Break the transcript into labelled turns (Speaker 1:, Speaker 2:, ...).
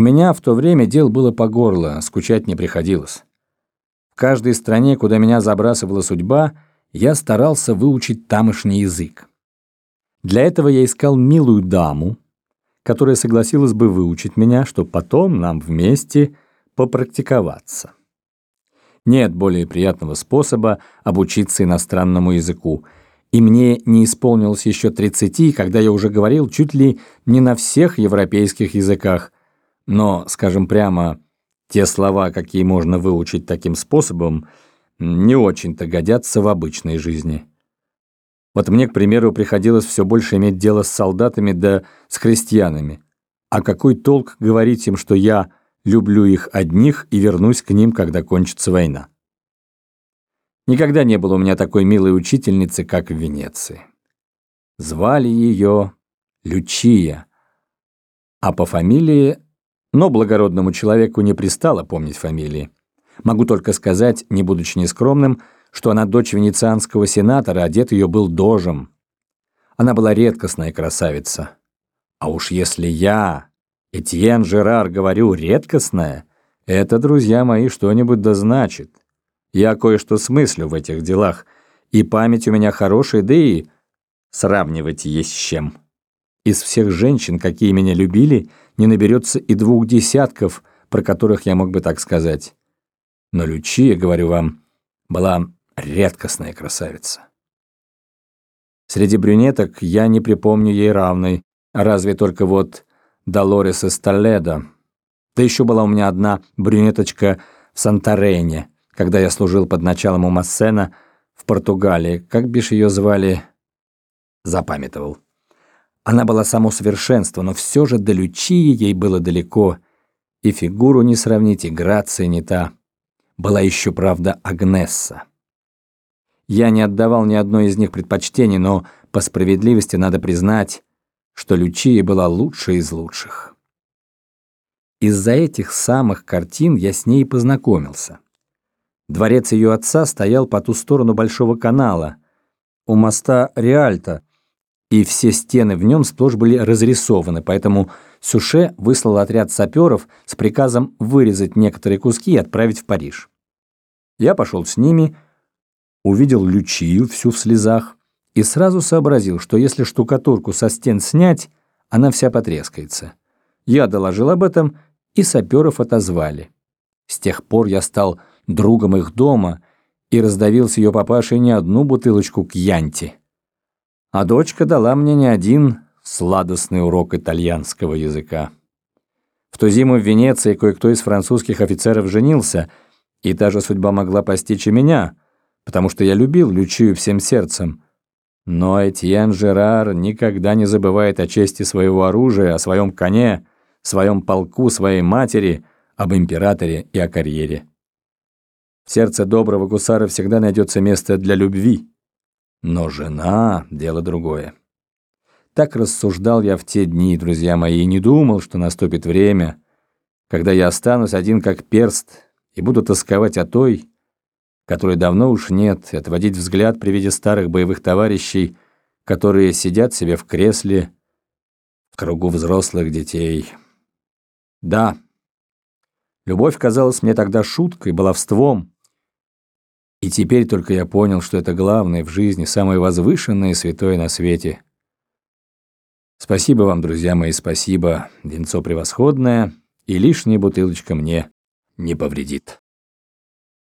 Speaker 1: У меня в то время дел было по горло, скучать не приходилось. В каждой стране, куда меня забрасывала судьба, я старался выучить тамошний язык. Для этого я искал милую даму, которая согласилась бы выучить меня, чтобы потом нам вместе попрактиковаться. Нет более приятного способа обучиться иностранному языку, и мне не исполнилось еще 30, когда я уже говорил чуть ли не на всех европейских языках, но, скажем прямо, те слова, какие можно выучить таким способом, не очень-то годятся в обычной жизни. Вот мне, к примеру, приходилось все больше иметь дело с солдатами да с крестьянами. А какой толк говорить им, что я люблю их одних и вернусь к ним, когда кончится война? Никогда не было у меня такой милой учительницы, как в Венеции. Звали ее Лючия, а по фамилии, но благородному человеку не пристало помнить фамилии. Могу только сказать, не будучи нескромным, что она дочь венецианского сенатора, одет ее был дожем. Она была редкостная красавица. А уж если я, Этьен Жерар, говорю редкостная, это, друзья мои, что-нибудь да значит. Я кое-что смыслю в этих делах, и память у меня хорошая, да и сравнивать есть с чем. Из всех женщин, какие меня любили, не наберется и двух десятков, про которых я мог бы так сказать. Но Лючия, говорю вам, была редкостная красавица. Среди брюнеток я не припомню ей равной, разве только вот Долорес из. Да еще была у меня одна брюнеточка в Санторене, когда я служил под началом у Массена в Португалии. Как бишь ее звали? Запамятовал. Она была само совершенство, но все же до Лючии ей было далеко. И фигуру не сравнить, и грация не та. Была еще, правда, Агнесса. Я не отдавал ни одной из них предпочтений, но по справедливости надо признать, что Лючия была лучшей из лучших. Из-за этих самых картин я с ней познакомился. Дворец ее отца стоял по ту сторону Большого канала, у моста Реальто, и все стены в нем сплошь были разрисованы, поэтому Суше выслал отряд саперов с приказом вырезать некоторые куски и отправить в Париж. Я пошел с ними, увидел Лючию всю в слезах и сразу сообразил, что если штукатурку со стен снять, она вся потрескается. Я доложил об этом, и саперов отозвали. С тех пор я стал другом их дома и раздавил с ее папашей не одну бутылочку кьянти. А дочка дала мне не один сладостный урок итальянского языка. В ту зиму в Венеции кое-кто из французских офицеров женился, и та же судьба могла постичь и меня, потому что я любил Лючию всем сердцем. Но Этьен Жерар никогда не забывает о чести своего оружия, о своем коне, своем полку, своей матери, об императоре и о карьере. В сердце доброго гусара всегда найдется место для любви. Но жена — дело другое. Так рассуждал я в те дни, друзья мои, и не думал, что наступит время, когда я останусь один как перст и буду тосковать о той, которой давно уж нет, и отводить взгляд при виде старых боевых товарищей, которые сидят себе в кресле в кругу взрослых детей. Да, любовь казалась мне тогда шуткой, баловством, и теперь только я понял, что это главное в жизни, самое возвышенное и святое на свете. Спасибо вам, друзья мои, спасибо. Венцо превосходное, и лишняя бутылочка мне не повредит.